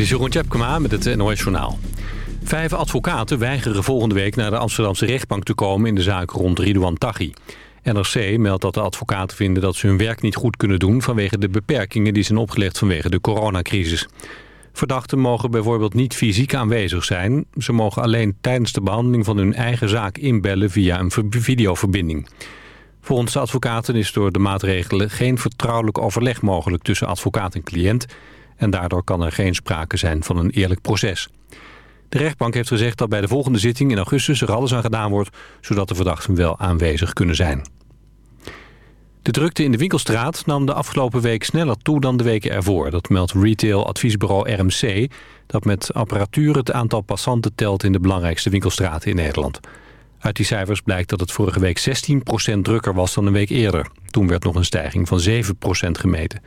is Jeroen Tjepkema met het NOS Journaal. Vijf advocaten weigeren volgende week naar de Amsterdamse rechtbank te komen... in de zaak rond Ridouan Taghi. NRC meldt dat de advocaten vinden dat ze hun werk niet goed kunnen doen... vanwege de beperkingen die zijn opgelegd vanwege de coronacrisis. Verdachten mogen bijvoorbeeld niet fysiek aanwezig zijn. Ze mogen alleen tijdens de behandeling van hun eigen zaak inbellen via een videoverbinding. Volgens de advocaten is door de maatregelen geen vertrouwelijk overleg mogelijk tussen advocaat en cliënt... en daardoor kan er geen sprake zijn van een eerlijk proces. De rechtbank heeft gezegd dat bij de volgende zitting in augustus er alles aan gedaan wordt... zodat de verdachten wel aanwezig kunnen zijn. De drukte in de winkelstraat nam de afgelopen week sneller toe dan de weken ervoor. Dat meldt retail-adviesbureau RMC... dat met apparatuur het aantal passanten telt in de belangrijkste winkelstraten in Nederland. Uit die cijfers blijkt dat het vorige week 16% drukker was dan een week eerder. Toen werd nog een stijging van 7% gemeten.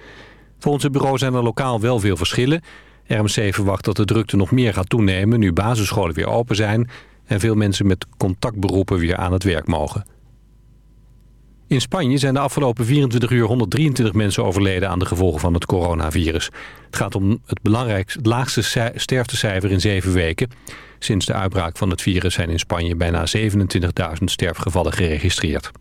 Volgens het bureau zijn er lokaal wel veel verschillen. RMC verwacht dat de drukte nog meer gaat toenemen nu basisscholen weer open zijn... en veel mensen met contactberoepen weer aan het werk mogen. In Spanje zijn de afgelopen 24 uur 123 mensen overleden aan de gevolgen van het coronavirus. Het gaat om het belangrijkste, het laagste sterftecijfer in zeven weken. Sinds de uitbraak van het virus zijn in Spanje bijna 27.000 sterfgevallen geregistreerd.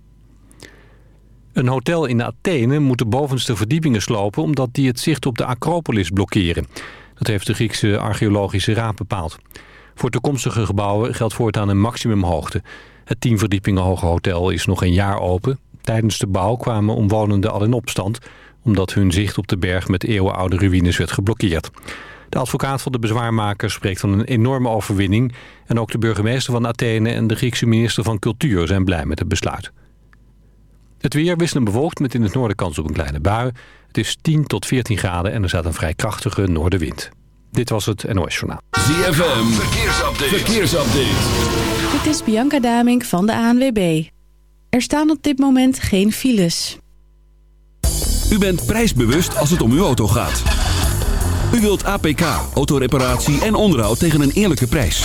Een hotel in Athene moet de bovenste verdiepingen slopen... omdat die het zicht op de Acropolis blokkeren. Dat heeft de Griekse archeologische raad bepaald. Voor toekomstige gebouwen geldt voortaan een maximumhoogte. Het tien verdiepingen hoge hotel is nog een jaar open. Tijdens de bouw kwamen omwonenden al in opstand... omdat hun zicht op de berg met eeuwenoude ruïnes werd geblokkeerd. De advocaat van de bezwaarmaker spreekt van een enorme overwinning... en ook de burgemeester van Athene en de Griekse minister van Cultuur zijn blij met het besluit. Het weer wisselend bewolkt met in het noorden kans op een kleine bui. Het is 10 tot 14 graden en er staat een vrij krachtige noordenwind. Dit was het NOS Journaal. ZFM, verkeersupdate. verkeersupdate. Dit is Bianca Damink van de ANWB. Er staan op dit moment geen files. U bent prijsbewust als het om uw auto gaat. U wilt APK, autoreparatie en onderhoud tegen een eerlijke prijs.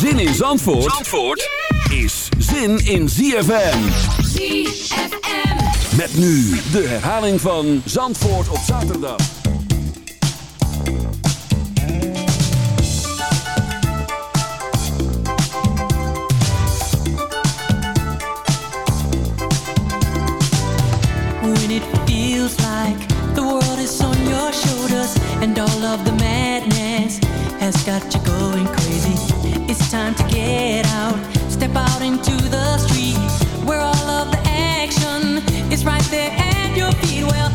Zin in Zandvoort, Zandvoort is zin in ZFM. ZFM. Met nu de herhaling van Zandvoort op zaterdag. When it feels like the world is on your shoulders and all of the madness has got you going crazy. It's time to get out, step out into the street where all of the action is right there at your feet. Well,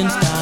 since time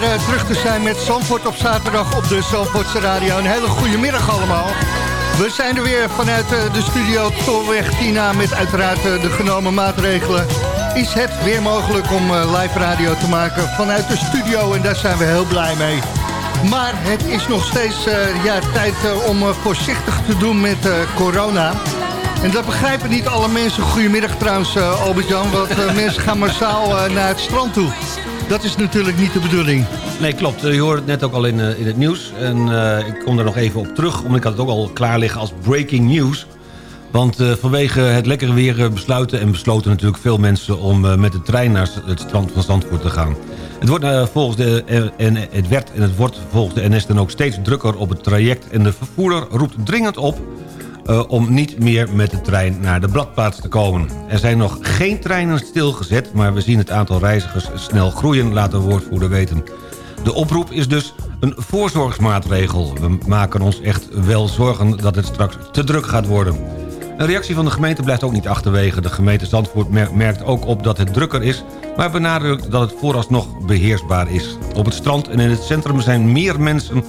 weer eh, terug te zijn met Zandvoort op zaterdag op de Zandvoortse Radio. Een hele goede middag allemaal. We zijn er weer vanuit eh, de studio Tolweg Tina met uiteraard eh, de genomen maatregelen. Is het weer mogelijk om live radio te maken vanuit de studio en daar zijn we heel blij mee. Maar het is nog steeds ja, tijd om voorzichtig te doen met corona. En dat begrijpen niet alle mensen. Goedemiddag trouwens, Albert-Jan. Want mensen gaan massaal naar het strand toe. Dat is natuurlijk niet de bedoeling. Nee, klopt. Je hoorde het net ook al in, eh, in het nieuws. En eh, ik kom daar nog even op terug, omdat ik had het ook al klaar liggen als breaking news. Want eh, vanwege het lekkere weer eh, besluiten en besloten natuurlijk veel mensen... om eh, met de trein naar het strand van Zandvoort te gaan. Het, wordt, eh, volgens de, eh, en, het werd en het wordt volgens de NS dan ook steeds drukker op het traject... en de vervoerder roept dringend op eh, om niet meer met de trein naar de bladplaats te komen. Er zijn nog geen treinen stilgezet... maar we zien het aantal reizigers snel groeien, laat de woordvoerder weten. De oproep is dus een voorzorgsmaatregel. We maken ons echt wel zorgen dat het straks te druk gaat worden. Een reactie van de gemeente blijft ook niet achterwege. De gemeente Zandvoort mer- merkt ook op dat het drukker is... maar benadrukt dat het vooralsnog beheersbaar is. Op het strand en in het centrum zijn meer mensen...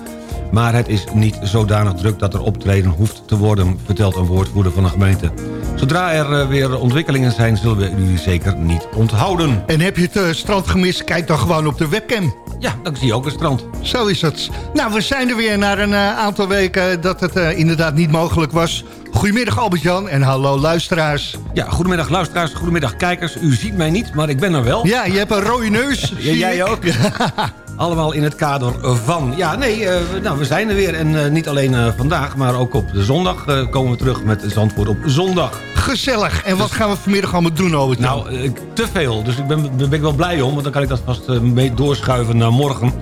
maar het is niet zodanig druk dat er optreden hoeft te worden... vertelt een woordvoerder van de gemeente. Zodra er eh, weer ontwikkelingen zijn... zullen we jullie zeker niet onthouden. En heb je het eh, strand gemist? Kijk dan gewoon op de webcam. Ja, dan zie je ook een strand. Zo is het. Nou, we zijn er weer na een eh, aantal weken dat het inderdaad niet mogelijk was. Goedemiddag Albert-Jan en hallo luisteraars. Ja, goedemiddag luisteraars, goedemiddag kijkers. U ziet mij niet, maar ik ben er wel. Ja, je hebt een rode neus. Ja, jij ook. Allemaal in het kader van. Ja, nee, eh, nou, we zijn er weer. En eh, niet alleen eh, vandaag, maar ook op de zondag komen we terug met Zandvoort op zondag. Gezellig. En wat gaan we vanmiddag allemaal doen, Albert-Jan? Nou, te veel. Dus ik ben, ben ik wel blij om, want dan kan ik dat vast mee doorschuiven naar morgen.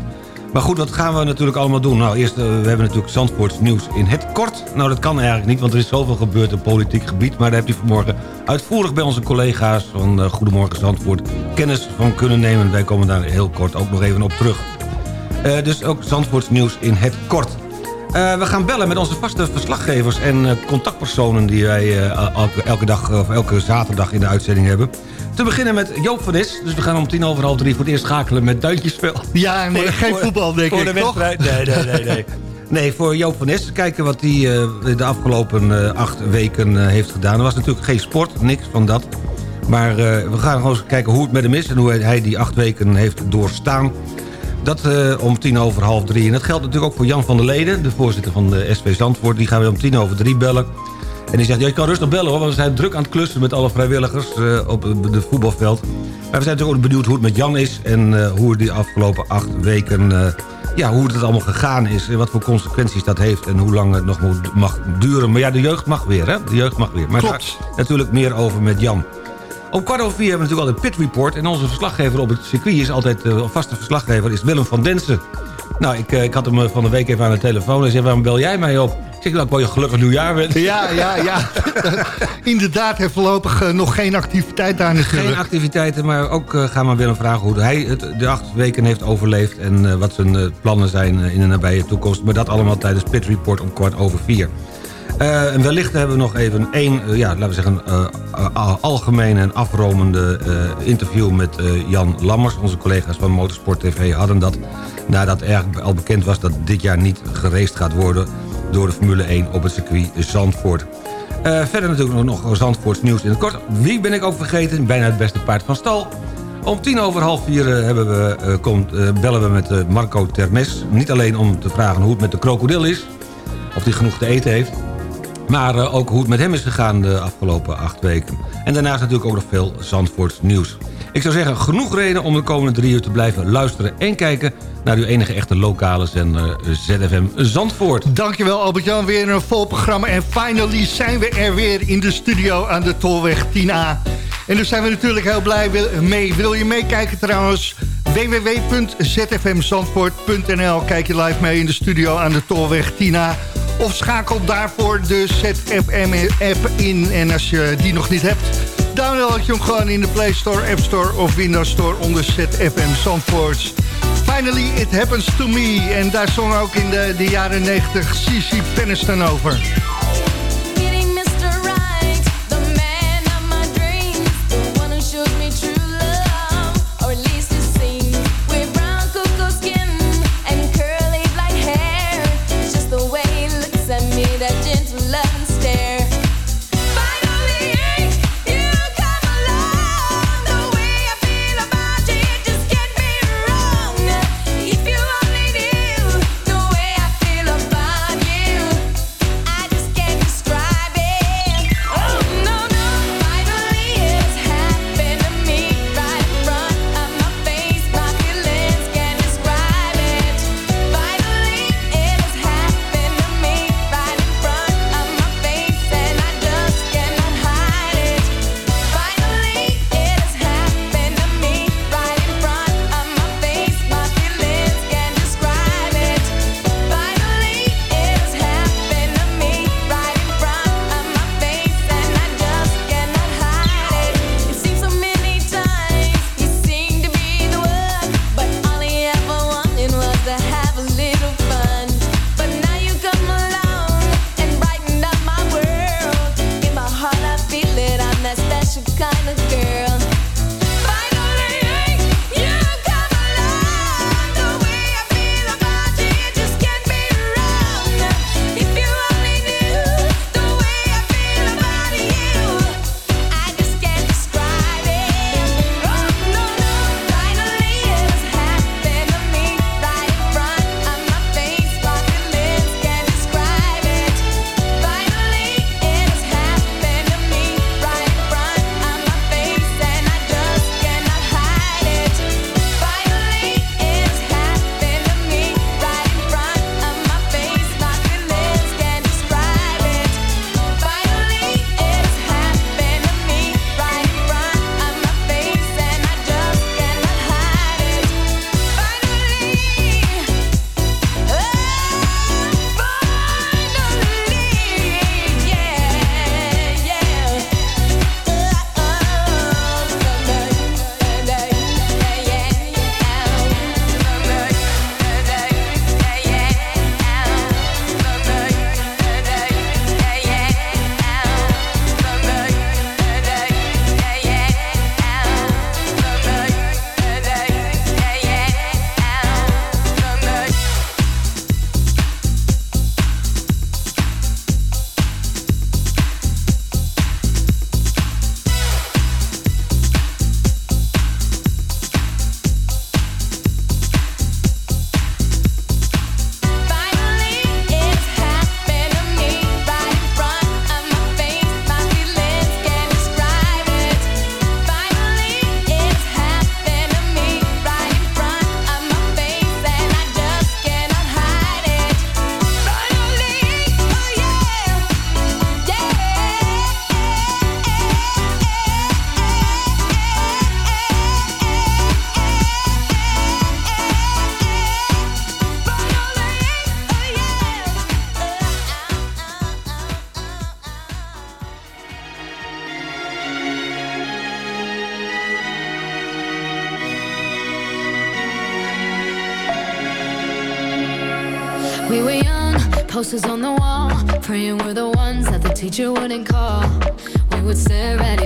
Maar goed, wat gaan we natuurlijk allemaal doen? Nou, eerst, eh, we hebben natuurlijk Zandvoorts nieuws in het kort. Nou, dat kan eigenlijk niet, want er is zoveel gebeurd op politiek gebied. Maar daar heb je vanmorgen uitvoerig bij onze collega's van eh, Goedemorgen Zandvoort kennis van kunnen nemen. Wij komen daar heel kort ook nog even op terug. Eh, dus ook Zandvoorts nieuws in het kort. We gaan bellen met onze vaste verslaggevers en contactpersonen... die wij elke dag of elke zaterdag in de uitzending hebben. Te beginnen met Joop van Is. Dus we gaan om tien over half drie voor het eerst schakelen met Duintjesspel. Ja, nee, Voor- geen voor- voetbal, denk voor ik, de toch? Nee, nee, nee, nee. Nee, voor Joop van Is. Kijken wat hij eh, de afgelopen eh, acht weken eh, heeft gedaan. Er was natuurlijk geen sport, niks van dat. Maar we gaan gewoon eens kijken hoe het met hem is... en hoe hij die acht weken heeft doorstaan. Dat om tien over half drie. En dat geldt natuurlijk ook voor Jan van der Leden... de voorzitter van de SV Zandvoort. Die gaan we om tien over drie bellen. En die zegt, ja, je kan rustig bellen hoor... want we zijn druk aan het klussen met alle vrijwilligers eh, op het voetbalveld. Maar we zijn natuurlijk ook benieuwd hoe het met Jan is... en eh, hoe die afgelopen acht weken... eh, ja, hoe het allemaal gegaan is en wat voor consequenties dat heeft... en hoe lang het nog moet, mag duren. Maar ja, de jeugd mag weer, hè? De jeugd mag weer. Maar Klopt. daar natuurlijk meer over met Jan. Om kwart over vier hebben we natuurlijk altijd Pit Report... en onze verslaggever op het circuit is altijd... een vaste verslaggever is Willem van Densen. Nou, ik, ik had hem van de week even aan de telefoon. Hij zei, waarom bel jij mij op? Ik zeg, nou, ik gelukkig nieuwjaar wensen. Ja, ja, ja. Inderdaad, heeft voorlopig eh, nog geen activiteit daar natuurlijk. Geen activiteiten, maar ook uh, gaan we Willem vragen hoe hij het de acht weken heeft overleefd... en uh, wat zijn uh, plannen zijn in de nabije toekomst. Maar dat allemaal tijdens Pit Report om kwart over vier. en wellicht hebben we nog even één, ja, laten we zeggen... algemene en afromende interview met Jan Lammers. Onze collega's van Motorsport TV hadden dat... nadat eigenlijk al bekend was dat dit jaar niet gereest gaat worden... door de Formule 1 op het circuit Zandvoort. Uh, verder natuurlijk nog Zandvoorts nieuws in het kort. Wie ben ik ook vergeten? Bijna het beste paard van stal. Om tien over half vier uh, hebben we, uh, komt, bellen we met Marco Termes. Niet alleen om te vragen hoe het met de krokodil is. Of hij genoeg te eten heeft. Maar ook hoe het met hem is gegaan de afgelopen acht weken. En daarnaast natuurlijk ook nog veel Zandvoorts nieuws. Ik zou zeggen, genoeg reden om de komende drie uur te blijven luisteren en kijken naar uw enige echte lokale zender ZFM Zandvoort. Dankjewel Albert-Jan, weer een vol programma. En finally zijn we er weer in de studio aan de Tolweg 10A. En daar zijn we natuurlijk heel blij mee. Wil je meekijken trouwens? www.zfmzandvoort.nl Kijk je live mee in de studio aan de Tolweg 10A. Of schakel daarvoor de ZFM-app in. En als je die nog niet hebt download je hem gewoon in de Play Store, App Store of Windows Store onder ZFM Zandvoort. Finally, it happens to me. En daar zong ook in de, de jaren 90 CC Peniston over.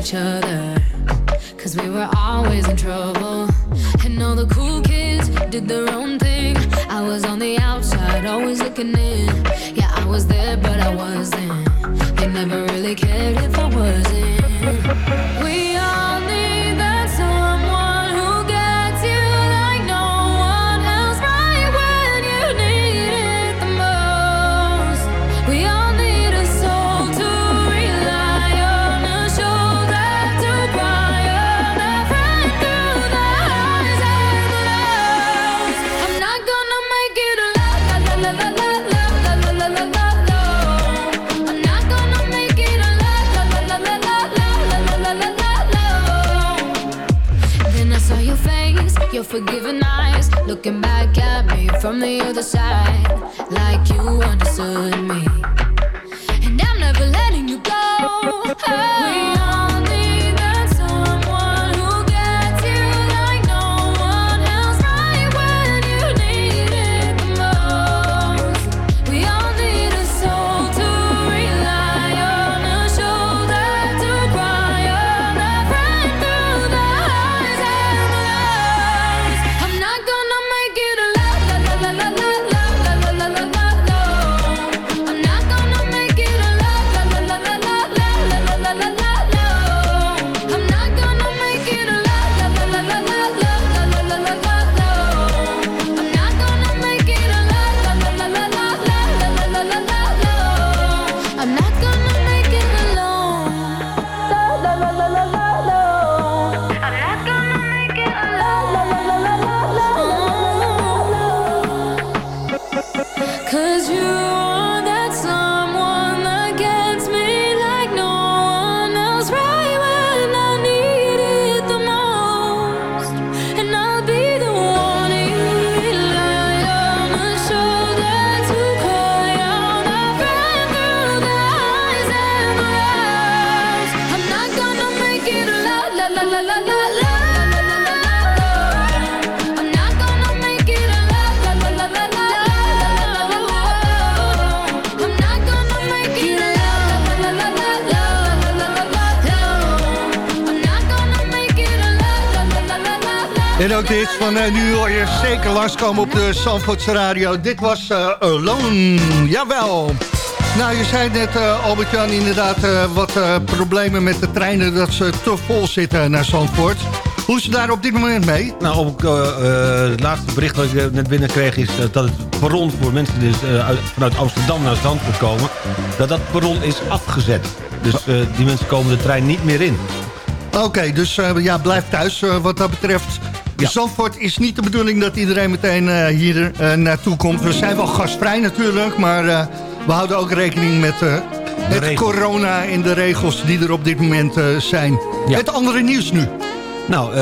Each other, the other side, like you understood me. And I'm never letting you go. We dit van eh, nu hoor je zeker langskomen op de Zandvoortse radio. Dit was eh, Alone, jawel. Nou, je zei net, eh, Albert-Jan, inderdaad wat problemen met de treinen... dat ze te vol zitten naar Zandvoort. Hoe is het daar op dit moment mee? Nou, op, het laatste bericht dat ik net binnenkreeg... is dat het perron voor mensen die dus, uit- vanuit Amsterdam naar Zandvoort komen... dat dat perron is afgezet. Dus eh, die mensen komen de trein niet meer in. Oké, dus ja, blijf thuis wat dat betreft. Zandvoort is niet de bedoeling dat iedereen meteen eh, hier eh, naartoe komt. We zijn wel gastvrij natuurlijk, maar eh, we houden ook rekening met het corona en de regels die er op dit moment zijn. Het andere nieuws nu. Nou,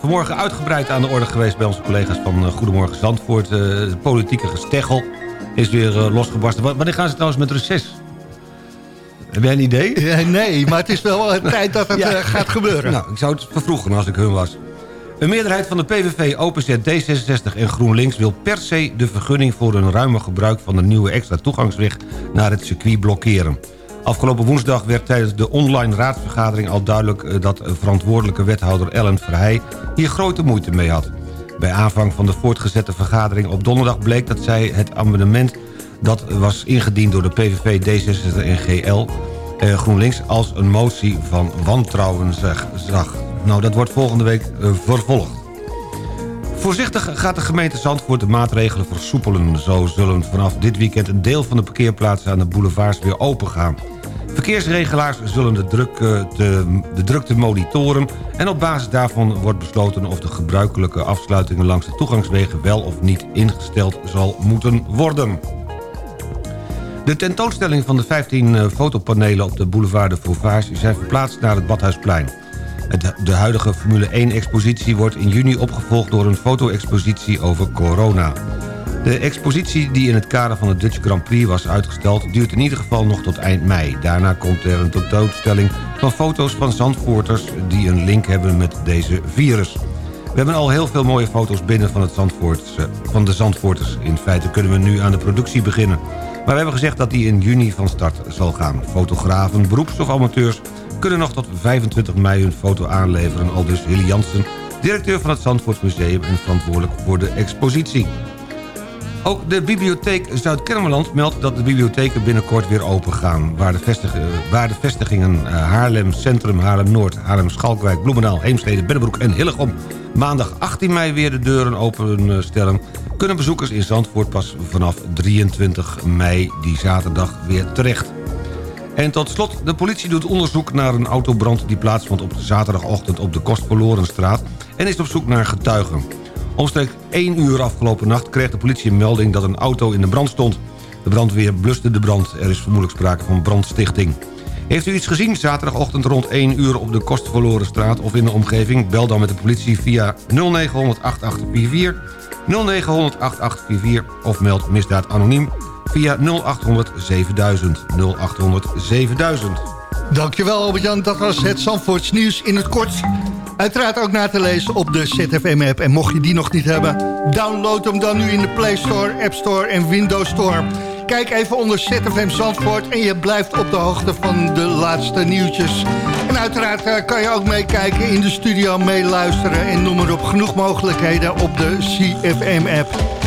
vanmorgen uitgebreid aan de orde geweest bij onze collega's van Goedemorgen Zandvoort. De politieke gesteggel is weer losgebarsten. Wa- Wanneer gaan ze trouwens met reces? Heb jij een idee? Nee, maar het is wel tijd dat het Ja. gaat gebeuren. Nou, ik zou het vervroegen als ik hun was. Een meerderheid van de PVV, OPZ, D66 en GroenLinks... wil per se de vergunning voor een ruimer gebruik... van de nieuwe extra toegangsweg naar het circuit blokkeren. Afgelopen woensdag werd tijdens de online raadsvergadering al duidelijk... eh, dat verantwoordelijke wethouder Ellen Verheij hier grote moeite mee had. Bij aanvang van de voortgezette vergadering op donderdag bleek dat zij het amendement... dat was ingediend door de PVV, D66 en GL... eh, GroenLinks als een motie van wantrouwen zag. Nou, dat wordt volgende week eh, vervolgd. Voorzichtig gaat de gemeente Zandvoort de maatregelen versoepelen. Zo zullen vanaf dit weekend een deel van de parkeerplaatsen aan de boulevards weer open gaan. Verkeersregelaars zullen de, druk, eh, te- de drukte monitoren... en op basis daarvan wordt besloten of de gebruikelijke afsluitingen langs de toegangswegen wel of niet ingesteld zal moeten worden. De tentoonstelling van de 15 eh, fotopanelen op de boulevard de Fauvage... zijn verplaatst naar het Badhuisplein. De huidige Formule 1-expositie wordt in juni opgevolgd... door een foto-expositie over corona. De expositie die in het kader van de Dutch Grand Prix was uitgesteld... duurt in ieder geval nog tot eind mei. Daarna komt er een tentoonstelling van foto's van Zandvoorters... die een link hebben met deze virus. We hebben al heel veel mooie foto's binnen van, het Zandvoortse, van de Zandvoorters. In feite kunnen we nu aan de productie beginnen. Maar we hebben gezegd dat die in juni van start zal gaan. Fotografen, beroeps of amateurs kunnen nog tot 25 mei hun foto aanleveren. Al dus Hilly Jansen, directeur van het Zandvoort Museum en verantwoordelijk voor de expositie. Ook de bibliotheek Zuid-Kennemerland meldt dat de bibliotheken binnenkort weer open gaan. Waar de, de vestigingen eh, Haarlem Centrum, Haarlem-Noord, Haarlem-Schalkwijk, Bloemendaal, Heemstede, Bennebroek en Hillegom maandag 18 mei weer de deuren openstellen... kunnen bezoekers in Zandvoort pas vanaf 23 mei die zaterdag weer terecht. En tot slot, de politie doet onderzoek naar een autobrand... die plaatsvond op zaterdagochtend op de Kostverlorenstraat... en is op zoek naar getuigen. Omstreeks 1 uur afgelopen nacht kreeg de politie een melding dat een auto in de brand stond. De brandweer bluste de brand. Er is vermoedelijk sprake van brandstichting. Heeft u iets gezien zaterdagochtend rond 1 uur op de Kostverlorenstraat of in de omgeving? Bel dan met de politie via 0900 8844, 0900 8844 of meld misdaad anoniem via 0800 7000, 0800 7000. Dankjewel Albert-Jan, dat was het Zandvoorts nieuws in het kort. Uiteraard ook na te lezen op de ZFM-app. En mocht je die nog niet hebben, download hem dan nu in de Play Store, App Store en Windows Store. Kijk even onder ZFM Zandvoort en je blijft op de hoogte van de laatste nieuwtjes. En uiteraard eh, kan je ook meekijken in de studio, meeluisteren... en noem maar op genoeg mogelijkheden op de CFM-app.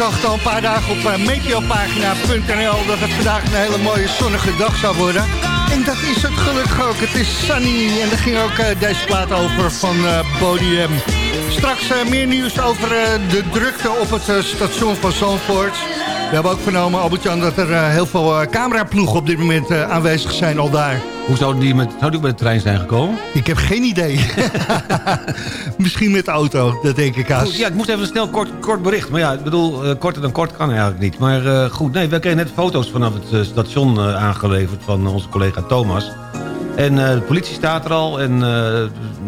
Zag het al een paar dagen op eh, meteopagina.nl dat het vandaag een hele mooie zonnige dag zou worden. En dat is het gelukkig ook. Het is sunny. En daar ging ook eh, deze plaat over van uh. Straks uh, meer nieuws over de drukte op het station van Zandvoort. We hebben ook vernomen, Albert-Jan, dat er heel veel cameraploegen op dit moment aanwezig zijn al daar. Hoe zou die, met, zou die met de trein zijn gekomen? Ik heb geen idee. Misschien met de auto, dat denk ik haast. Ja, ik moest even een snel kort, kort bericht. Maar ja, ik bedoel, korter dan kort kan eigenlijk niet. Maar goed, nee, we kregen net foto's vanaf het station aangeleverd van onze collega Thomas. En de politie staat er al. En,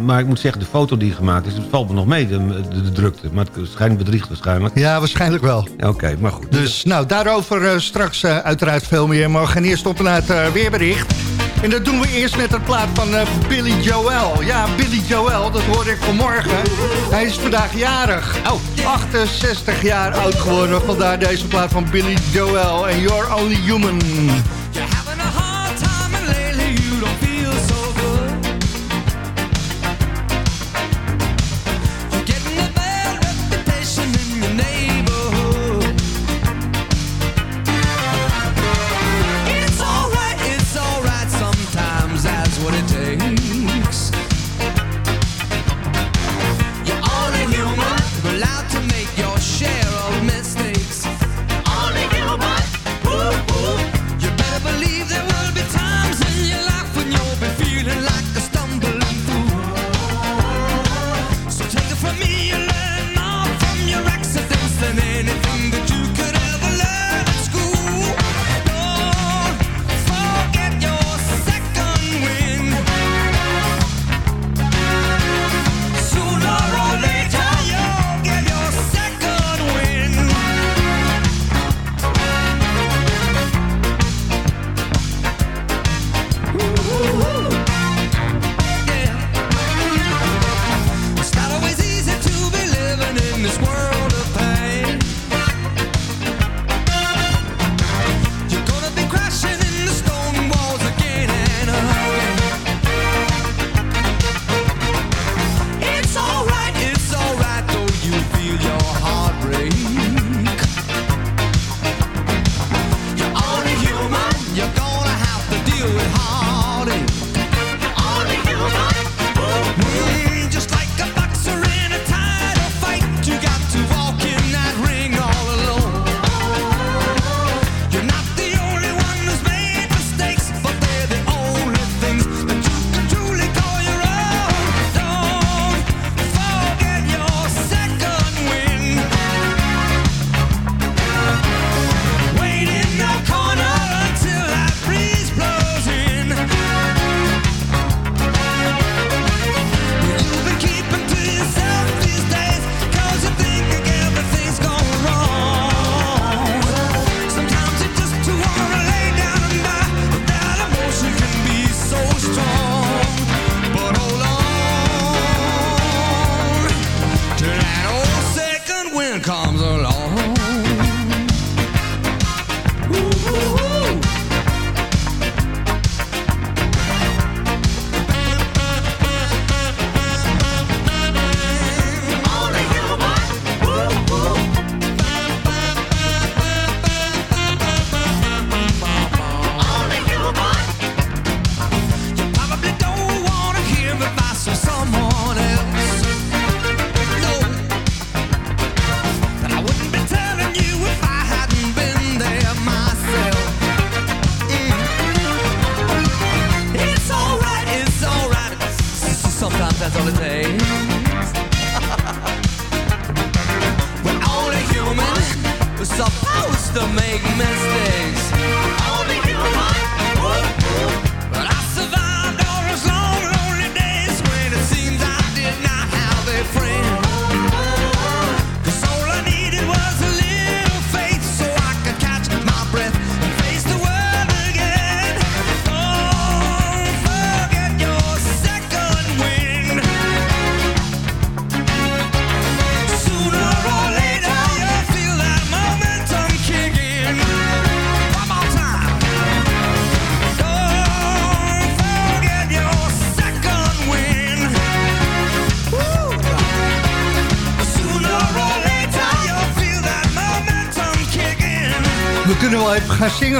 maar ik moet zeggen, de foto die gemaakt is, het valt me nog mee, de, de, de drukte. Maar het schijnt bedriegt waarschijnlijk. Ja, waarschijnlijk wel. Oké, okay, maar goed. Dus nou, daarover straks uiteraard veel meer. Maar we gaan eerst op naar het weerbericht. En dat doen we eerst met het plaat van uh, Billy Joel. Ja, Billy Joel, dat hoorde ik vanmorgen. Hij is vandaag jarig. Oh. 68 jaar oud geworden. Vandaar deze plaat van Billy Joel en You're Only Human.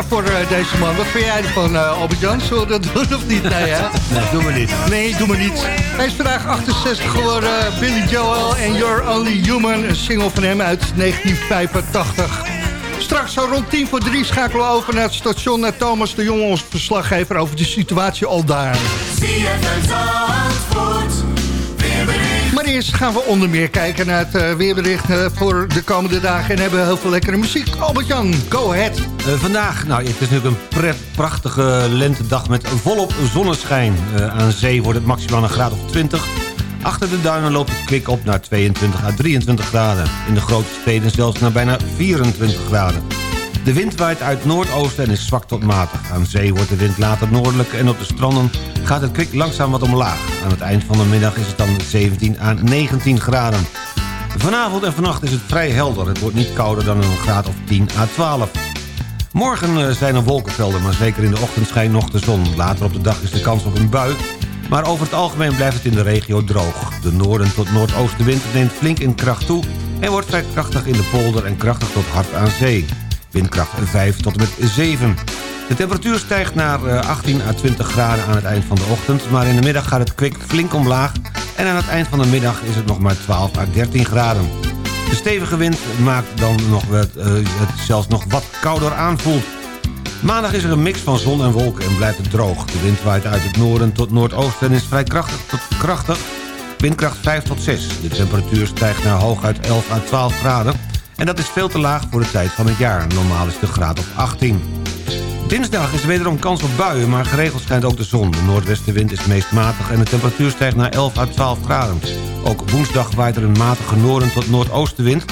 Voor eh, deze man. Wat vind jij ervan, uh, Albert-Jan? Zullen we dat doen of niet? Nee, hè? Nee, doe maar niet. Nee, doe maar niet. Hij is vandaag 68 geworden. Billy Joel en You're Only Human. Een single van hem uit 1985. Straks zo rond 10 voor 3 schakelen we over naar het station... naar Thomas de Jong, ons verslaggever... over de situatie al daar. Eerst gaan we onder meer kijken naar het uh, weerbericht uh, voor de komende dagen... en hebben we heel veel lekkere muziek. Albert-Jan, go ahead. Uh, vandaag, nou, het is natuurlijk een pret, prachtige lentedag met volop zonneschijn. aan zee wordt het maximaal een graad of 20. Achter de duinen loopt het kwik op naar 22 à 23 graden. In de grote steden zelfs naar bijna 24 graden. De wind waait uit noordoosten en is zwak tot matig. Aan zee wordt de wind later noordelijk en op de stranden gaat het kwik langzaam wat omlaag. Aan het eind van de middag is het dan 17 à 19 graden. Vanavond en vannacht is het vrij helder. Het wordt niet kouder dan een graad of 10 à 12. Morgen zijn er wolkenvelden, maar zeker in de ochtend schijnt nog de zon. Later op de dag is de kans op een bui. Maar over het algemeen blijft het in de regio droog. De noorden tot noordoostenwind neemt flink in kracht toe... en wordt vrij krachtig in de polder en krachtig tot hard aan zee. Windkracht 5 tot en met 7. De temperatuur stijgt naar 18 à 20 graden aan het eind van de ochtend... maar in de middag gaat het kwik flink omlaag... en aan het eind van de middag is het nog maar 12 à 13 graden. De stevige wind maakt dan nog wat, uh, het zelfs nog wat kouder aanvoelt. Maandag is er een mix van zon en wolken en blijft het droog. De wind waait uit het noorden tot noordoosten en is vrij krachtig tot krachtig. Windkracht 5 tot 6. De temperatuur stijgt naar hooguit 11 à 12 graden... en dat is veel te laag voor de tijd van het jaar. Normaal is de graad op 18. Dinsdag is er wederom kans op buien, maar geregeld schijnt ook de zon. De noordwestenwind is meest matig en de temperatuur stijgt naar 11 à 12 graden. Ook woensdag waait er een matige noorden tot noordoostenwind...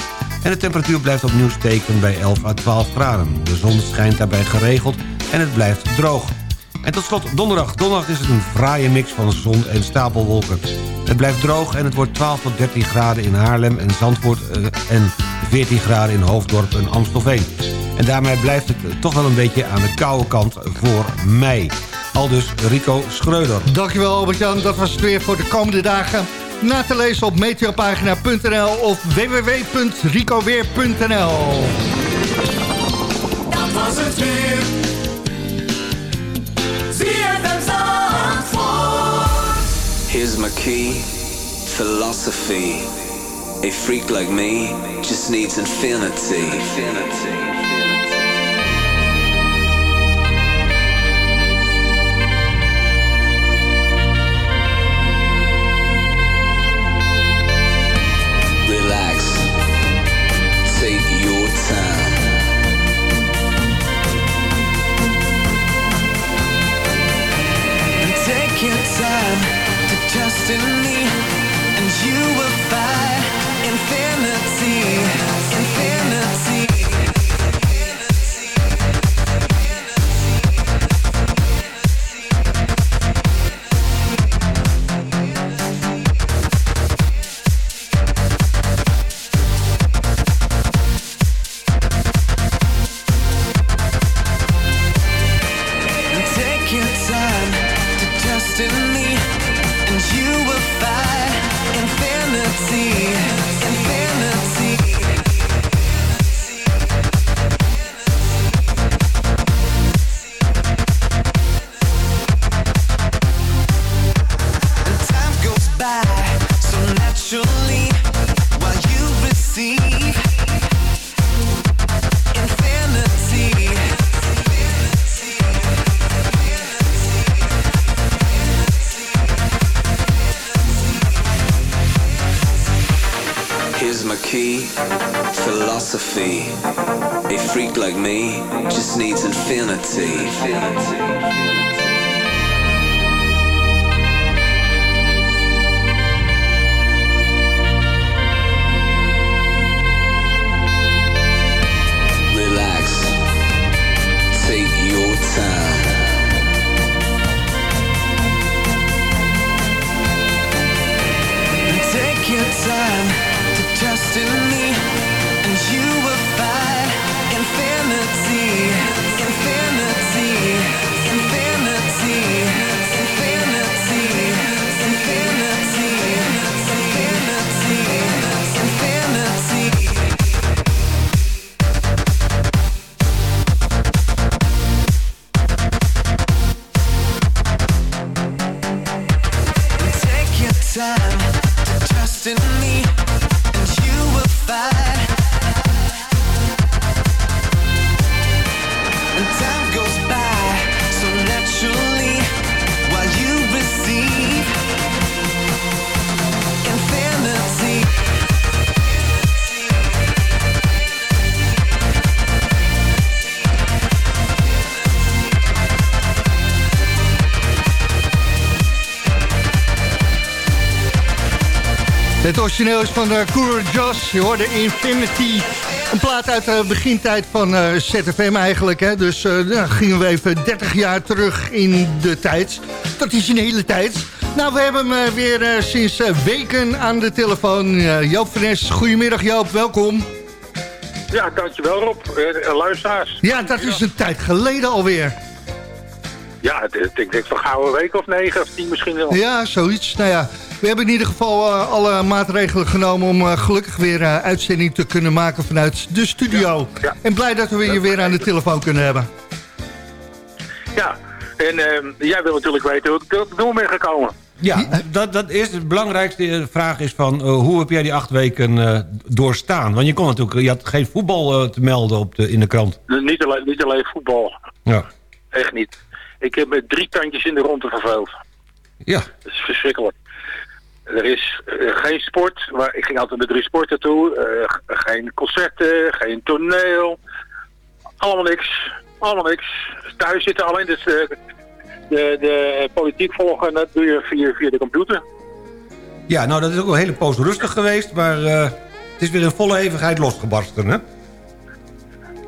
en de temperatuur blijft opnieuw steken bij 11 à 12 graden. De zon schijnt daarbij geregeld en het blijft droog. En tot slot donderdag. Donderdag is het een fraaie mix van zon en stapelwolken. Het blijft droog en het wordt 12 tot 13 graden in Haarlem en Zandvoort... Uh, en 14 graden in Hoofddorp en Amstelveen. En daarmee blijft het toch wel een beetje aan de koude kant voor mei. Aldus Rico Schreuder. Dankjewel Albert-Jan, dat was het weer voor de komende dagen. Na te lezen op meteopagina.nl of www.ricoweer.nl Dat was het weer. Here's my key, philosophy. A freak like me just needs infinity. infinity. Destiny, and you will find infinity. Key, philosophy. A freak like me just needs infinity. Relax, origineel is van uh, Cool Joss. Je hoorde Infinity. Een plaat uit de begintijd van uh, ZFM eigenlijk. Hè? Dus uh, dan gingen we even 30 jaar terug in de tijd. Dat is een hele tijd. Nou, we hebben hem weer sinds weken aan de telefoon. Joop Fres, goedemiddag Joop, welkom. Ja, dankjewel Rob. luisteraars. Ja, dat is een tijd geleden alweer. Ja, ik denk van gauw een week of negen of tien misschien wel. Ja, zoiets. Nou ja, we hebben in ieder geval uh, alle maatregelen genomen... om uh, gelukkig weer uh, uitzending te kunnen maken vanuit de studio. Ja, ja. En blij dat we je weer aan de telefoon kunnen hebben. Ja, en jij wil natuurlijk weten hoe ik door ben gekomen. Ja, dat, dat is de belangrijkste vraag is van... hoe heb jij die acht weken doorstaan? Want je kon natuurlijk, je had geen voetbal te melden op de, in de krant. Niet alleen, niet alleen voetbal. Ja. Echt niet. Ik heb met drie tandjes in de ronde verveeld. Ja. Dat is verschrikkelijk. Er is uh, geen sport, maar ik ging altijd met drie sporten toe. Uh, geen concerten, geen toneel. Allemaal niks. Allemaal niks. Thuis zitten alleen dus de, de, de politiek volgen en dat doe je via, via de computer. Ja, nou dat is ook een hele poos rustig geweest, maar het is weer in volle hevigheid losgebarsten, hè?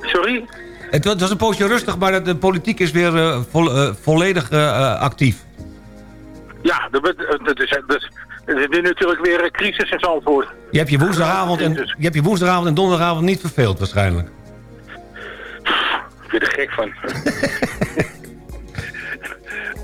Sorry? Het was een poosje rustig, maar de politiek is weer vo volledig actief. Ja, dat, dat, is, dat, het is natuurlijk weer een crisis in Zandvoort. Je hebt je woensdagavond en, je hebt je woensdagavond en donderdagavond niet verveeld waarschijnlijk. Ik ben er gek van.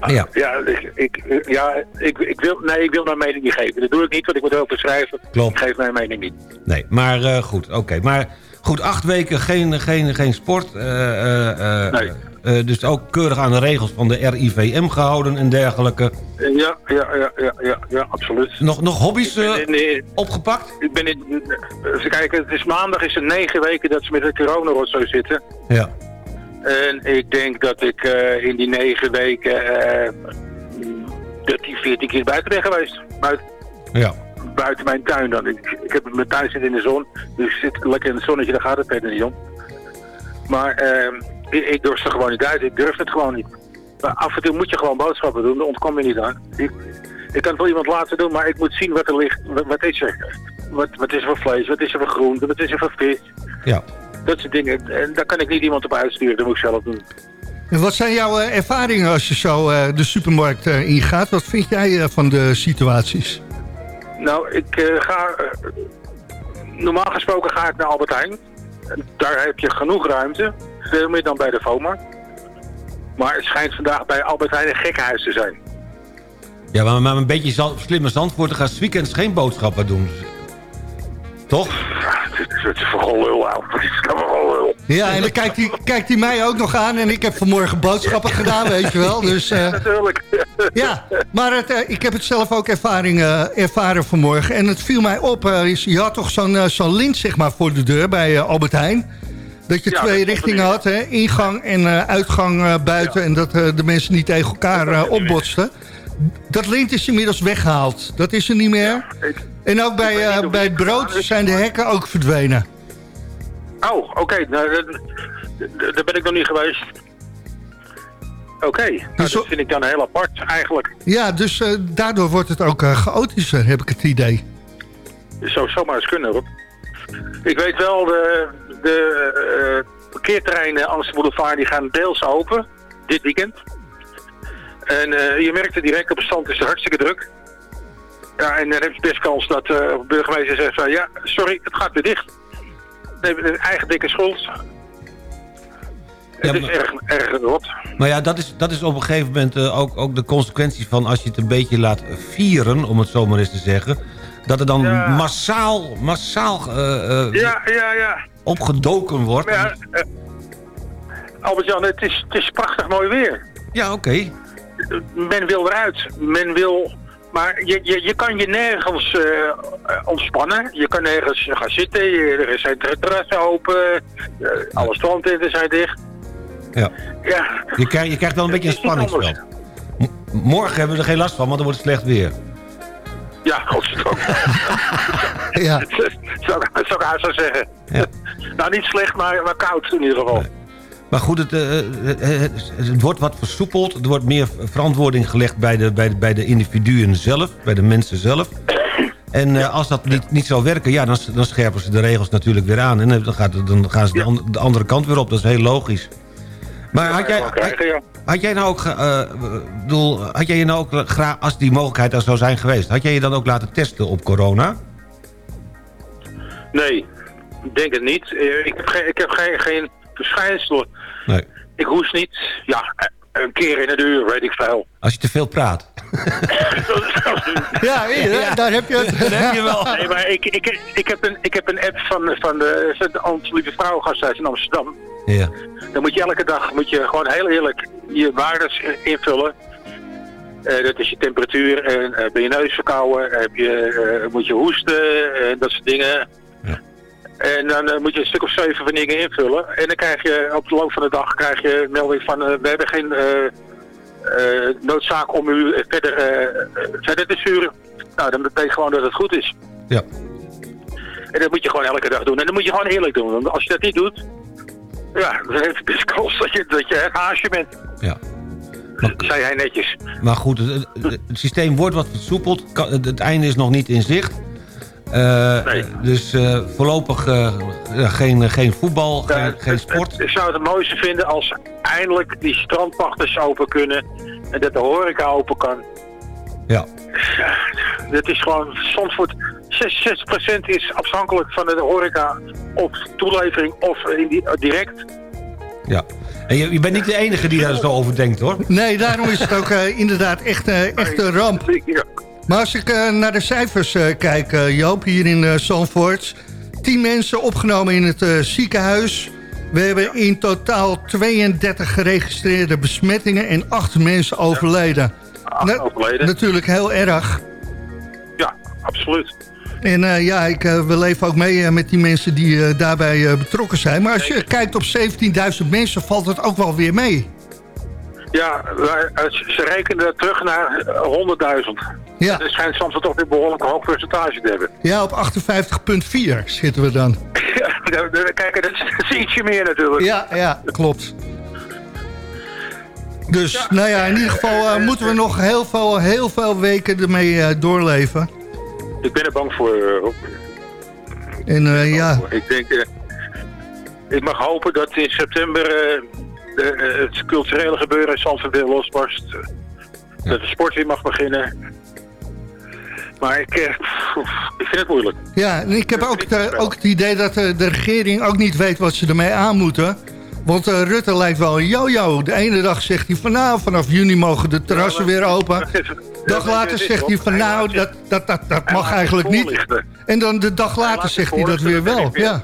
ja, ja, ik, ik, ja ik, ik, wil, nee, ik wil mijn mening niet geven. Dat doe ik niet, want ik moet ook beschrijven. Klopt. Ik geef mijn mening niet. Nee, maar uh, goed, oké. Okay. Maar goed, acht weken geen, geen, geen sport. Uh, uh, nee. Uh, dus ook keurig aan de regels van de RIVM gehouden en dergelijke. Ja, ja, ja, ja, ja, ja absoluut. Nog, nog hobby's uh, nee, opgepakt? Ik ben in, ze kijken, het is maandag is het negen weken dat ze met de corona zo zitten. Ja. En ik denk dat ik in die negen weken 13, 14 keer buiten ben geweest. Buiten, ja. buiten mijn tuin dan. Ik, ik heb mijn tuin zit in de zon, dus ik zit lekker in het zonnetje, daar gaat het verder niet om. Maar... Uh, ik, ik durf er gewoon niet uit. Ik durf het gewoon niet. Maar af en toe moet je gewoon boodschappen doen. Daar ontkom je niet aan. Ik, ik kan het wel iemand laten doen, maar ik moet zien wat er ligt. Wat, wat is er? Wat, wat is er voor vlees? Wat is er voor groente? Wat is er voor vis? Ja. Dat soort dingen. En daar kan ik niet iemand op uitsturen. Dat moet ik zelf doen. En wat zijn jouw uh, ervaringen als je zo uh, de supermarkt uh, ingaat? Wat vind jij van de situaties? Nou, ik ga... normaal gesproken ga ik naar Albert Heijn. Daar heb je genoeg ruimte. Veel meer dan bij de FOMA. Maar het schijnt vandaag bij Albert Heijn een gekkenhuis te zijn. Ja, maar met een beetje zand, slimme zandvoorten gaan weekends geen boodschappen doen. Toch? Het is voor gelul, Het is gelul. Ja, en dan kijkt hij, kijkt hij mij ook nog aan. En ik heb vanmorgen boodschappen gedaan, weet je wel. Dus, uh, ja, natuurlijk. ja, maar het, uh, ik heb het zelf ook ervaring, uh, ervaren vanmorgen. En het viel mij op. je had toch zo'n zo'n lint zeg maar, voor de deur bij Albert Heijn. Dat je Ja, twee dat richtingen had, hè? ingang en uh, uitgang uh, buiten. En dat uh, de mensen niet tegen elkaar opbotsten. Dat lint is inmiddels weggehaald. Dat is er niet meer. en ook bij, bij het brood zijn de hekken ook verdwenen. Oh, oké. Okay. Nou, daar ben ik nog niet geweest. Oké, okay. nou, Dus dat vind ik dan heel apart eigenlijk. Ja, dus daardoor wordt het ook chaotischer, heb ik het idee. Zo zou maar eens kunnen, hoor. Ik weet wel, de, de uh, parkeerterreinen Amsterdam Boulevard die gaan deels open, dit weekend. En uh, je merkt het direct op het stand is het hartstikke druk. Ja, en dan heb je best kans dat uh, de burgemeester zegt van, ja, sorry, het gaat weer dicht. Nee, een eigen dikke schuld. Ja, het is erg, erg rot. Maar ja, dat is, dat is op een gegeven moment eh, ook, ook de consequentie van... als je het een beetje laat vieren, om het zo maar eens te zeggen... dat er dan Ja. massaal, massaal eh, eh, Ja, ja, ja. opgedoken wordt. Ja, eh, Albert-Jan, het is, het is prachtig mooi weer. Ja, oké. Men wil eruit. Men wil... Maar je, je, je kan je nergens ontspannen. Je kan nergens gaan zitten. Je, er zijn terrassen open. alle strandtenten zijn dicht. Ja. Ja, Je, krijgt, je krijgt wel een beetje een spanningsveld. Morgen hebben we er geen last van, want dan wordt het slecht weer. Ja godstroom. Ja. zou, ik- zou ik haar zo zeggen. Ja. nou, niet slecht, maar, maar koud in ieder geval. Maar goed, het, eh, het, het- het wordt wat versoepeld. Er wordt meer verantwoording gelegd bij de, bij de, bij de individuen zelf, bij de mensen zelf. En eh, als dat niet, niet zou werken, ja, dan, dan scherpen ze de regels natuurlijk weer aan. En dan, gaat, dan gaan ze de, an- de andere kant weer op. Dat is heel logisch. Maar had jij, had, had jij nou ook, eh, bedoel, had jij je nou ook graag, als die mogelijkheid er zou zijn geweest, had jij je dan ook laten testen op corona? Nee, ik denk het niet. Eh, Ik heb geen, ik heb geen, geen verschijnselen. Nee. Ik hoest niet. Ja, eh, een keer in een uur, weet ik veel. Als je te veel praat. Ja, hier, daar heb je het. Dat heb je wel. Nee, maar ik, ik, ik, heb een, ik heb een app van, van de, van de Vrouwengasthuis in Amsterdam. Ja. Dan moet je elke dag moet je gewoon heel eerlijk je waardes invullen. Eh, dat is je temperatuur en eh, ben je neus verkouden, heb je, eh, moet je hoesten en dat soort dingen. En dan moet je een stuk of zeven van dingen invullen. En dan krijg je op de loop van de dag krijg je melding van we hebben geen noodzaak om u verder, verder te sturen. Nou, dan betekent gewoon dat het goed is. Ja. En dat moet je gewoon elke dag doen. En dat moet je gewoon eerlijk doen. Want als je dat niet doet, ja, heeft het dus kans dat je, dat je een haasje bent. Ja. Zei hij netjes. Maar goed, het, systeem wordt wat versoepeld. Het, einde is nog niet in zicht. Eh, Dus eh, voorlopig eh, geen, geen voetbal, geen, geen sport. Ik zou het het mooiste vinden als eindelijk die strandpachters open kunnen. En dat de horeca open kan. Ja. Dit is gewoon, Zandvoort, 66% is afhankelijk van de horeca. Of toelevering of in die, direct. Ja. En je, je bent niet de enige die daar zo over denkt, hoor. Nee, daarom is het ook eh, inderdaad echt, eh, echt een ramp. Maar als ik eh, naar de cijfers eh, kijk, eh, Joop, hier in eh Zandvoort. 10 mensen opgenomen in het eh, ziekenhuis. We hebben in totaal 32 geregistreerde besmettingen en 8 mensen overleden. Na- overleden. Natuurlijk heel erg. Ja, absoluut. En eh, ja, ik, eh, we leven ook mee eh, met die mensen die daarbij betrokken zijn. Maar als je kijkt op 17.000 mensen, valt het ook wel weer mee. Ja, ze rekenen dat terug naar eh, 100.000. Ja. Dat schijnt soms toch weer behoorlijk hoog percentage te hebben. Ja, op 58,4 zitten we dan. Kijk, dat is, ietsje meer natuurlijk. Ja, ja, klopt. Dus, nou ja, in ieder geval moeten we nog heel veel, heel veel weken ermee doorleven. Ik ben er bang voor. eh, Rob. En eh, ja, Ik denk, eh, ik mag hopen dat in september eh, de, het culturele gebeuren in Zandvoort weer losbarst. Dat de sport weer mag beginnen. Maar ik, eh, pff, ik vind het moeilijk. ja en ik heb ook, het, ook het idee dat de regering ook niet weet wat ze ermee aan moeten. Want eh, Rutte lijkt wel een yo-yo. De ene dag zegt hij van nou, vanaf juni mogen de terrassen weer open. Dag later zegt hij van nou, dat, dat, dat, dat mag eigenlijk niet. En dan de dag later zegt hij dat weer wel. Ja.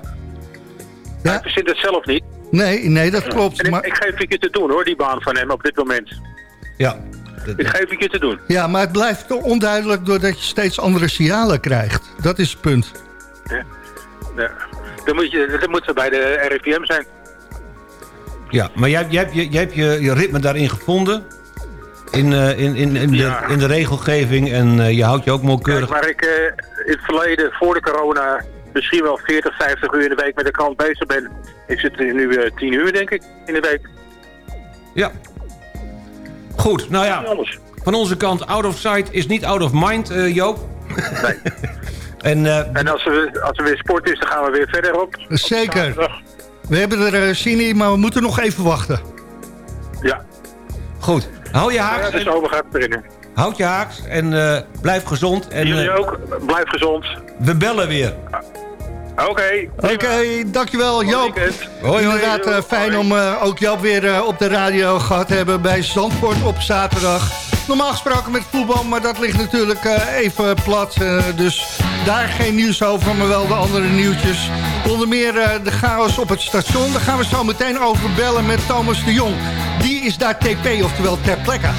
Ja. Hij verzint het zelf niet. Nee, nee, dat klopt. En ik, Maar, ik geef het je te doen hoor, die baan van hem op dit moment. Ja. Ik geef het je te doen. ja, maar het blijft onduidelijk doordat je steeds andere signalen krijgt. Dat is het punt. Ja. Ja. Dan, moet je, dan moeten we bij de RIVM zijn. Ja, maar jij, jij, hebt je- jij hebt je, je ritme daarin gevonden. In, eh, in, in, in, de, Ja. in de regelgeving. En eh, je houdt je ook nauwkeurig... Waar ik eh, in het verleden, voor de corona, misschien wel 40, 50 uur in de week met de krant bezig ben. Ik zit er nu eh 10 uur, denk ik, in de week. Ja. Goed, nou ja. Van onze kant, out of sight is niet out of mind, eh, Joop. Nee. en, eh, En als er, als er weer sport is, dan gaan we weer verder op. Zeker. We hebben er zin in, maar we moeten nog even wachten. Ja. Goed, hou je haaks. Ja, de zomer gaat erin. Houd je haaks en eh, blijf gezond. En, Jullie eh, ook. Blijf gezond. We bellen weer. Oké. Oké, dankjewel Joop. hoi. Inderdaad eh, fijn om eh, ook Joop weer eh, op de radio gehad te hebben bij Zandvoort op zaterdag. Normaal gesproken met voetbal, maar dat ligt natuurlijk eh, even plat. eh, dus daar geen nieuws over, maar wel de andere nieuwtjes. Onder meer eh, de chaos op het station. Daar gaan we zo meteen over bellen met Thomas de Jong. Die is daar TP, oftewel ter plekke.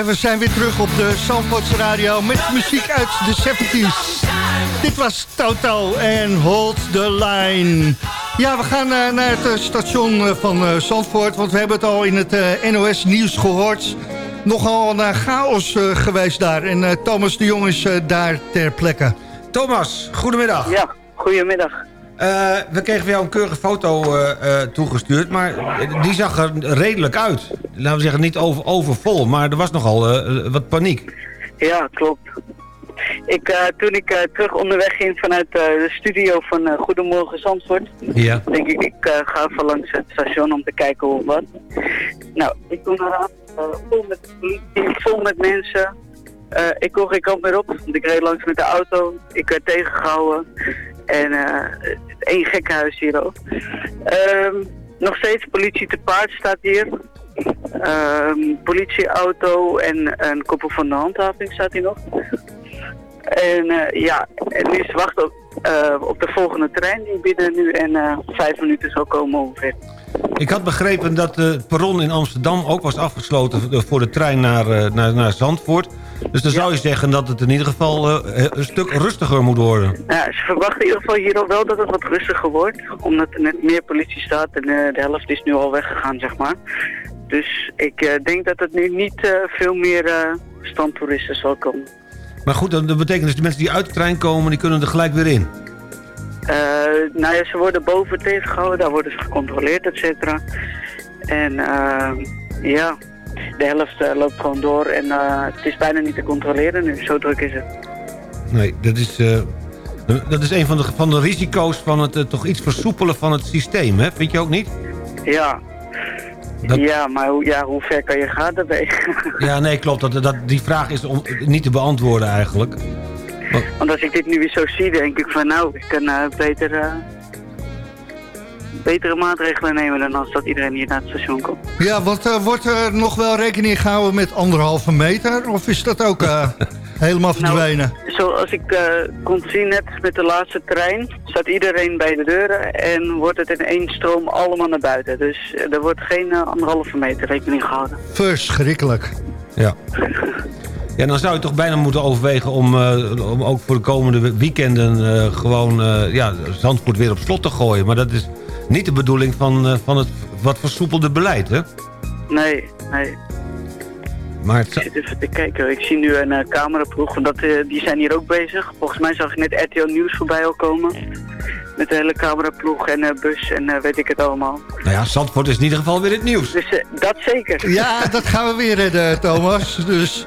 Lekker hè, we zijn weer terug op de Zandvoorts Radio met muziek uit de 70s. Dit was Toto en Hold the Line. Ja, we gaan eh, naar het eh, station eh, van eh, Zandvoort, want we hebben het al in het eh, NOS nieuws gehoord. Nogal een chaos eh, geweest daar en eh, Thomas de Jong is eh, daar ter plekke. Thomas, goedemiddag. Ja, goedemiddag. Eh, we kregen van jou een keurige foto eh, eh, toegestuurd, maar die zag er redelijk uit. Laten we zeggen, niet over, overvol, maar er was nogal wat paniek. Ja, klopt. Ik, toen ik terug onderweg ging vanuit de studio van Goedemorgen Zandvoort, Ja. denk ik, ik ga even langs het station om te kijken hoe wat. Nou, ik kom eraan, vol met politie, vol met mensen. Ik kon geen kant meer op, want ik reed langs met de auto. Ik werd tegengehouden. En eh één gekkenhuis hier ook. Ehm, nog steeds politie te paard staat hier. Ehm, politieauto en een koppel van de handhaving staat hier nog. En eh, ja, en is wachten op, eh, op de volgende trein die binnen nu en vijf minuten zal komen ongeveer. Ik had begrepen dat het perron in Amsterdam ook was afgesloten voor de trein naar, naar, naar Zandvoort. Dus dan zou je zeggen dat het in ieder geval eh, een stuk rustiger moet worden. Ja, ze verwachten in ieder geval hier al wel dat het wat rustiger wordt. Omdat er net meer politie staat en eh, de helft is nu al weggegaan, zeg maar. Dus ik eh, denk dat het nu niet veel meer standtoeristen zal komen. Maar goed, dat dat betekent dus de mensen die uit de trein komen, die kunnen er gelijk weer in. Nou ja, ze worden boven tegengehouden, daar worden ze gecontroleerd, et cetera. En ja, de helft eh, loopt gewoon door en eh, het is bijna niet te controleren nu, zo druk is het. Nee, dat is, eh, dat is een van de, van de risico's van het toch iets versoepelen van het systeem, hè? Vind je ook niet? Ja, Dat- ja maar hoe, ja, hoe ver kan je gaan daarbij? Ja, nee, klopt. Dat, dat, die vraag is om, niet te beantwoorden eigenlijk. Want als ik dit nu weer zo zie, denk ik van nou, ik kan eh, beter, betere maatregelen nemen dan als dat iedereen hier naar het station komt. Ja, want eh, wordt er nog wel rekening gehouden met anderhalve meter? Of is dat ook eh, helemaal verdwenen? Zoals ik eh, kon zien net met de laatste trein, staat iedereen bij de deuren en wordt het in één stroom allemaal naar buiten. Dus er wordt geen anderhalve meter rekening gehouden. Verschrikkelijk. Ja. Ja, dan zou je toch bijna moeten overwegen om, eh, om ook voor de komende weekenden eh, gewoon eh, ja, Zandvoort weer op slot te gooien. Maar dat is niet de bedoeling van, eh, van het wat versoepelde beleid, hè? Nee, nee. Maar het Ik zit even te kijken. Ik zie nu een eh, cameraploeg, want dat, eh, die zijn hier ook bezig. Volgens mij zag ik net RTL Nieuws voorbij al komen. Met de hele cameraploeg en bus en eh, weet ik het allemaal. nou ja, Zandvoort is in ieder geval weer het nieuws. Dus dat zeker. Ja, dat gaan we weer redden, Thomas. Dus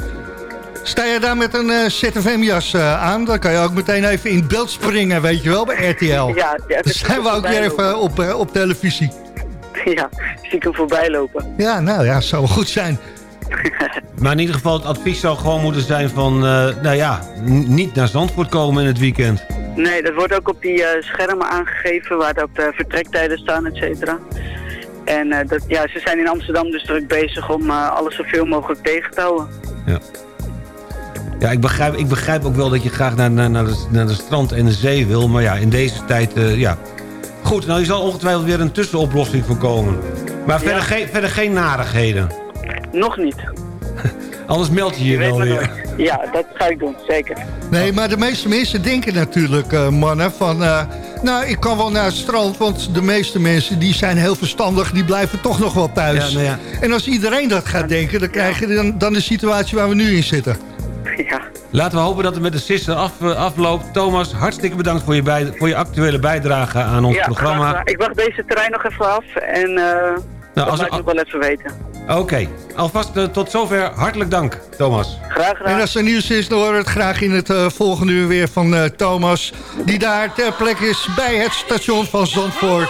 sta je daar met een eh, ZFM-jas eh, aan... dan kan je ook meteen even in beeld springen, weet je wel, bij RTL. Ja, ja, dan zijn we ook weer even op, eh, op televisie. Ja, zie ik hem voorbij lopen. Ja, nou ja, zou goed zijn. Maar in ieder geval, het advies zou gewoon moeten zijn van... eh, nou ja, niet naar Zandvoort komen in het weekend. Nee, dat wordt ook op die eh, schermen aangegeven waar ook de vertrektijden staan, et cetera. En eh, dat, ja, ze zijn in Amsterdam dus druk bezig om eh, alles zoveel mogelijk tegen te houden. Ja, ik begrijp, ik begrijp ook wel dat je graag naar, naar, naar, de, naar de strand en de zee wil. Maar ja, in deze tijd, eh, ja. Goed, nou, je zal ongetwijfeld weer een tussenoplossing voor komen. Maar verder, geen, verder geen narigheden. Nog niet. Anders meld je je wel weer. Ja, dat ga ik doen, zeker. Nee, maar de meeste mensen denken natuurlijk, eh, mannen, van... eh, nou, ik kan wel naar het strand, want de meeste mensen die zijn heel verstandig... die blijven toch nog wel thuis. Ja, nou ja. En als iedereen dat gaat denken, dan krijg je dan, dan de situatie waar we nu in zitten. Ja. Laten we hopen dat het met de sister af, eh, afloopt. Thomas, hartstikke bedankt voor je, bij, voor je actuele bijdrage aan ons ja, programma. graag. Ik wacht deze trein nog even af en eh dat als- laat ik nog wel even weten. Oké, alvast eh, tot zover. Hartelijk dank, Thomas. Graag gedaan. En als er nieuws is, dan horen we het graag in het volgende uur weer van eh, Thomas... die daar ter plekke is bij het station van Zandvoort.